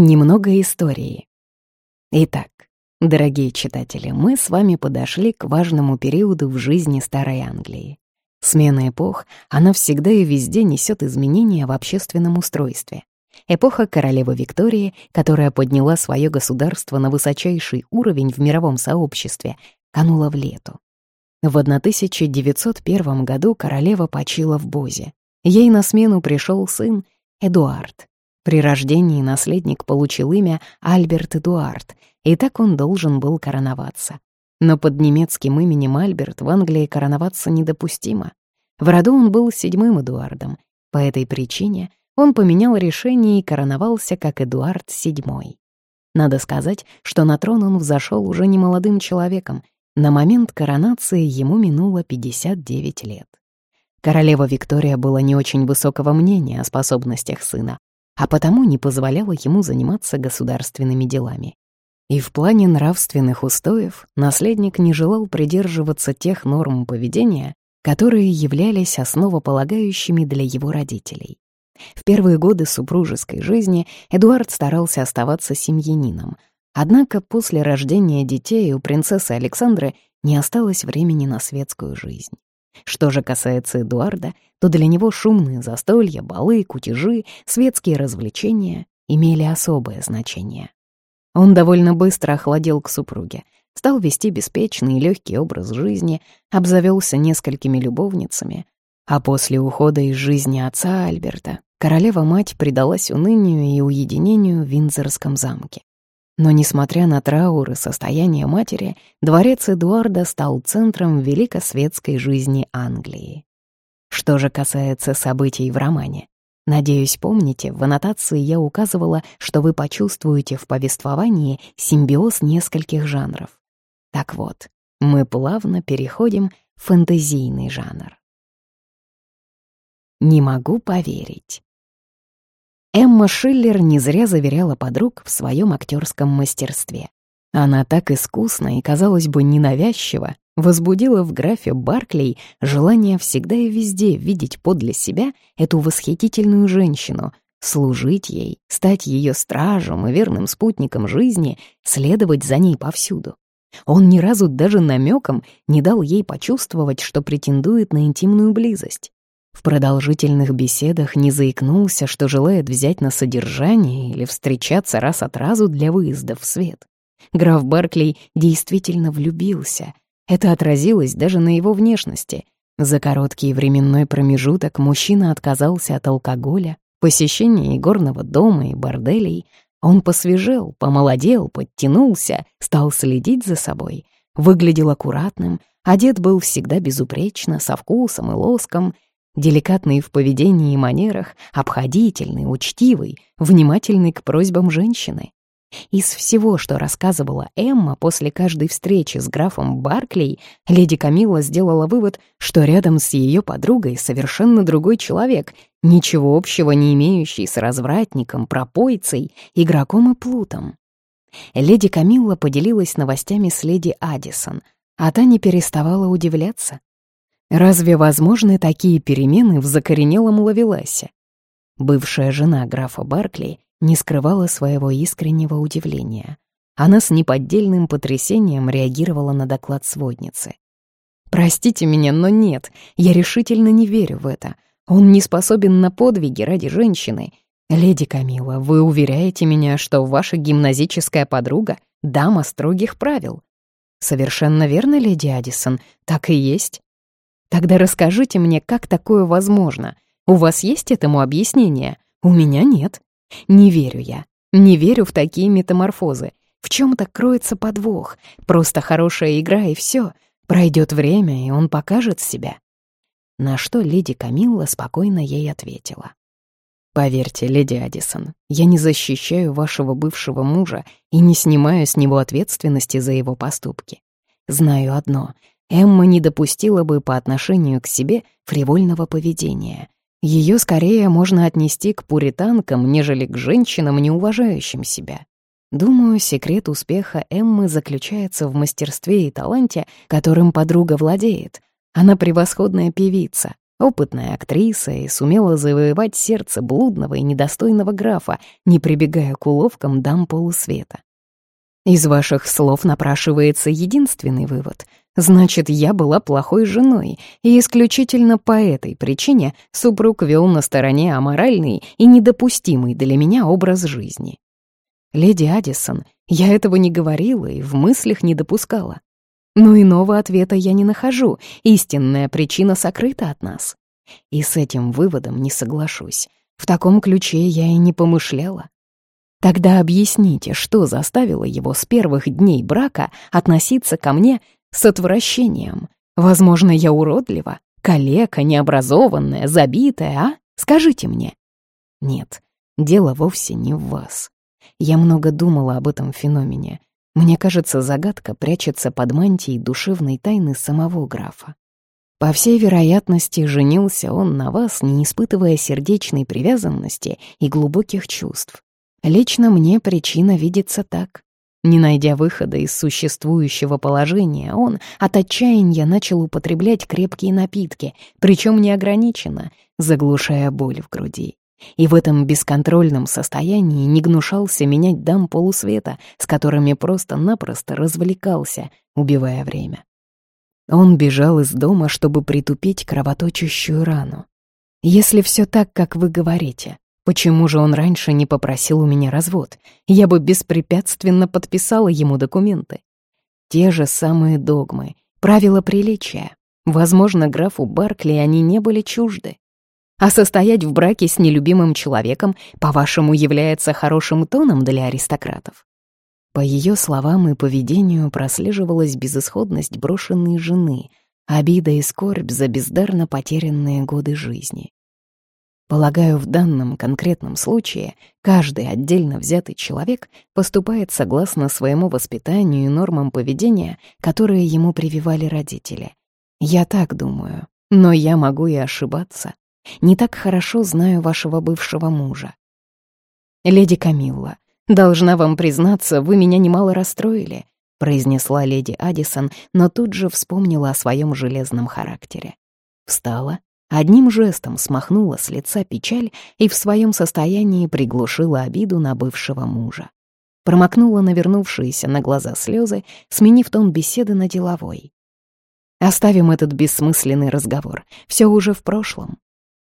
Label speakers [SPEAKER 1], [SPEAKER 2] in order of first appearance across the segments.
[SPEAKER 1] Немного истории. Итак, дорогие читатели, мы с вами подошли к важному периоду в жизни Старой Англии. Смена эпох, она всегда и везде несет изменения в общественном устройстве. Эпоха королевы Виктории, которая подняла свое государство на высочайший уровень в мировом сообществе, канула в лету. В 1901 году королева почила в Бозе. Ей на смену пришел сын Эдуард. При рождении наследник получил имя Альберт Эдуард, и так он должен был короноваться. Но под немецким именем Альберт в Англии короноваться недопустимо. В роду он был седьмым Эдуардом. По этой причине он поменял решение и короновался как Эдуард VII. Надо сказать, что на трон он взошел уже не молодым человеком. На момент коронации ему минуло 59 лет. Королева Виктория была не очень высокого мнения о способностях сына, а потому не позволяла ему заниматься государственными делами. И в плане нравственных устоев наследник не желал придерживаться тех норм поведения, которые являлись основополагающими для его родителей. В первые годы супружеской жизни Эдуард старался оставаться семьянином, однако после рождения детей у принцессы Александры не осталось времени на светскую жизнь. Что же касается Эдуарда, то для него шумные застолья, балы, кутежи, светские развлечения имели особое значение. Он довольно быстро охладел к супруге, стал вести беспечный и легкий образ жизни, обзавелся несколькими любовницами, а после ухода из жизни отца Альберта королева-мать предалась унынию и уединению в Виндзорском замке. Но, несмотря на траур и состояние матери, дворец Эдуарда стал центром великосветской жизни Англии. Что же касается событий в романе, надеюсь, помните, в аннотации я указывала, что вы почувствуете в повествовании симбиоз нескольких жанров. Так вот, мы плавно переходим в фэнтезийный жанр. Не могу поверить. Эмма Шиллер не зря заверяла подруг в своем актерском мастерстве. Она так искусно и, казалось бы, ненавязчиво возбудила в графе Барклей желание всегда и везде видеть подле себя эту восхитительную женщину, служить ей, стать ее стражем и верным спутником жизни, следовать за ней повсюду. Он ни разу даже намеком не дал ей почувствовать, что претендует на интимную близость. В продолжительных беседах не заикнулся, что желает взять на содержание или встречаться раз от разу для выезда в свет. Граф Барклей действительно влюбился. Это отразилось даже на его внешности. За короткий временной промежуток мужчина отказался от алкоголя, посещения игорного дома и борделей. Он посвежел, помолодел, подтянулся, стал следить за собой, выглядел аккуратным, одет был всегда безупречно, со вкусом и лоском — деликатный в поведении и манерах, обходительный, учтивый, внимательный к просьбам женщины. Из всего, что рассказывала Эмма после каждой встречи с графом Барклей, леди Камилла сделала вывод, что рядом с ее подругой совершенно другой человек, ничего общего не имеющий с развратником, пропойцей, игроком и плутом. Леди Камилла поделилась новостями с леди Адисон, а та не переставала удивляться. Разве возможны такие перемены в закоренелом Лавеласе? Бывшая жена графа Баркли не скрывала своего искреннего удивления. Она с неподдельным потрясением реагировала на доклад сводницы. «Простите меня, но нет, я решительно не верю в это. Он не способен на подвиги ради женщины. Леди Камила, вы уверяете меня, что ваша гимназическая подруга — дама строгих правил?» «Совершенно верно, леди Адисон, так и есть. Тогда расскажите мне, как такое возможно? У вас есть этому объяснение? У меня нет. Не верю я. Не верю в такие метаморфозы. В чем-то кроется подвох. Просто хорошая игра и все. Пройдет время, и он покажет себя. На что леди Камилла спокойно ей ответила. «Поверьте, леди Адисон, я не защищаю вашего бывшего мужа и не снимаю с него ответственности за его поступки. Знаю одно Эмма не допустила бы по отношению к себе фривольного поведения. Ее скорее можно отнести к пуританкам, нежели к женщинам, не уважающим себя. Думаю, секрет успеха Эммы заключается в мастерстве и таланте, которым подруга владеет. Она превосходная певица, Опытная актриса и сумела завоевать сердце блудного и недостойного графа, не прибегая к уловкам дам полусвета. Из ваших слов напрашивается единственный вывод. Значит, я была плохой женой, и исключительно по этой причине супруг вел на стороне аморальный и недопустимый для меня образ жизни. Леди Адисон, я этого не говорила и в мыслях не допускала. Но иного ответа я не нахожу, истинная причина сокрыта от нас. И с этим выводом не соглашусь. В таком ключе я и не помышляла. Тогда объясните, что заставило его с первых дней брака относиться ко мне с отвращением. Возможно, я уродлива, калека, необразованная, забитая, а? Скажите мне. Нет, дело вовсе не в вас. Я много думала об этом феномене. Мне кажется, загадка прячется под мантией душевной тайны самого графа. По всей вероятности, женился он на вас, не испытывая сердечной привязанности и глубоких чувств. Лично мне причина видится так. Не найдя выхода из существующего положения, он от отчаяния начал употреблять крепкие напитки, причем неограниченно, заглушая боль в груди. И в этом бесконтрольном состоянии не гнушался менять дам полусвета, с которыми просто-напросто развлекался, убивая время. Он бежал из дома, чтобы притупить кровоточащую рану. Если все так, как вы говорите, Почему же он раньше не попросил у меня развод? Я бы беспрепятственно подписала ему документы. Те же самые догмы, правила приличия. Возможно, графу Баркли они не были чужды. А состоять в браке с нелюбимым человеком, по-вашему, является хорошим тоном для аристократов? По ее словам и поведению прослеживалась безысходность брошенной жены, обида и скорбь за бездарно потерянные годы жизни. Полагаю, в данном конкретном случае каждый отдельно взятый человек поступает согласно своему воспитанию и нормам поведения, которые ему прививали родители. Я так думаю, но я могу и ошибаться. Не так хорошо знаю вашего бывшего мужа. Леди Камилла, должна вам признаться, вы меня немало расстроили, произнесла леди Адисон, но тут же вспомнила о своем железном характере. Встала Одним жестом смахнула с лица печаль и в своем состоянии приглушила обиду на бывшего мужа. Промокнула навернувшиеся на глаза слезы, сменив тон беседы на деловой. Оставим этот бессмысленный разговор. Все уже в прошлом.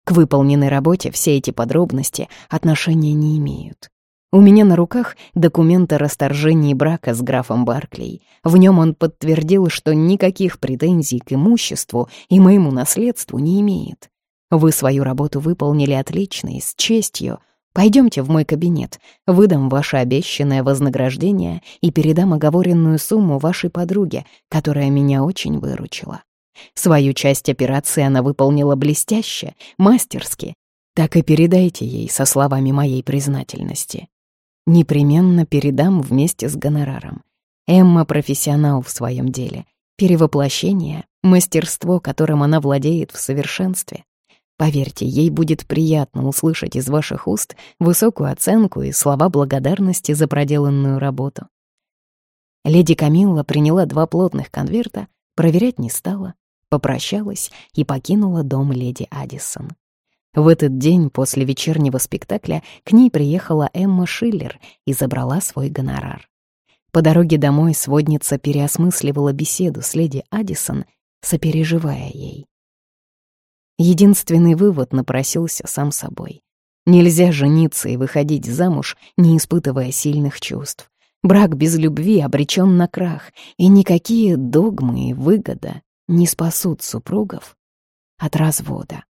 [SPEAKER 1] К выполненной работе все эти подробности отношения не имеют. У меня на руках документ о расторжении брака с графом Барклей. В нем он подтвердил, что никаких претензий к имуществу и моему наследству не имеет. Вы свою работу выполнили отлично и с честью. Пойдемте в мой кабинет, выдам ваше обещанное вознаграждение и передам оговоренную сумму вашей подруге, которая меня очень выручила. Свою часть операции она выполнила блестяще, мастерски. Так и передайте ей со словами моей признательности. Непременно передам вместе с гонораром. Эмма профессионал в своем деле. Перевоплощение — мастерство, которым она владеет в совершенстве. Поверьте, ей будет приятно услышать из ваших уст высокую оценку и слова благодарности за проделанную работу. Леди Камилла приняла два плотных конверта, проверять не стала, попрощалась и покинула дом леди Адисон. В этот день после вечернего спектакля к ней приехала Эмма Шиллер и забрала свой гонорар. По дороге домой сводница переосмысливала беседу с леди Адисон, сопереживая ей. Единственный вывод напросился сам собой. Нельзя жениться и выходить замуж, не испытывая сильных чувств. Брак без любви обречен на крах, и никакие догмы и выгода не спасут супругов от развода.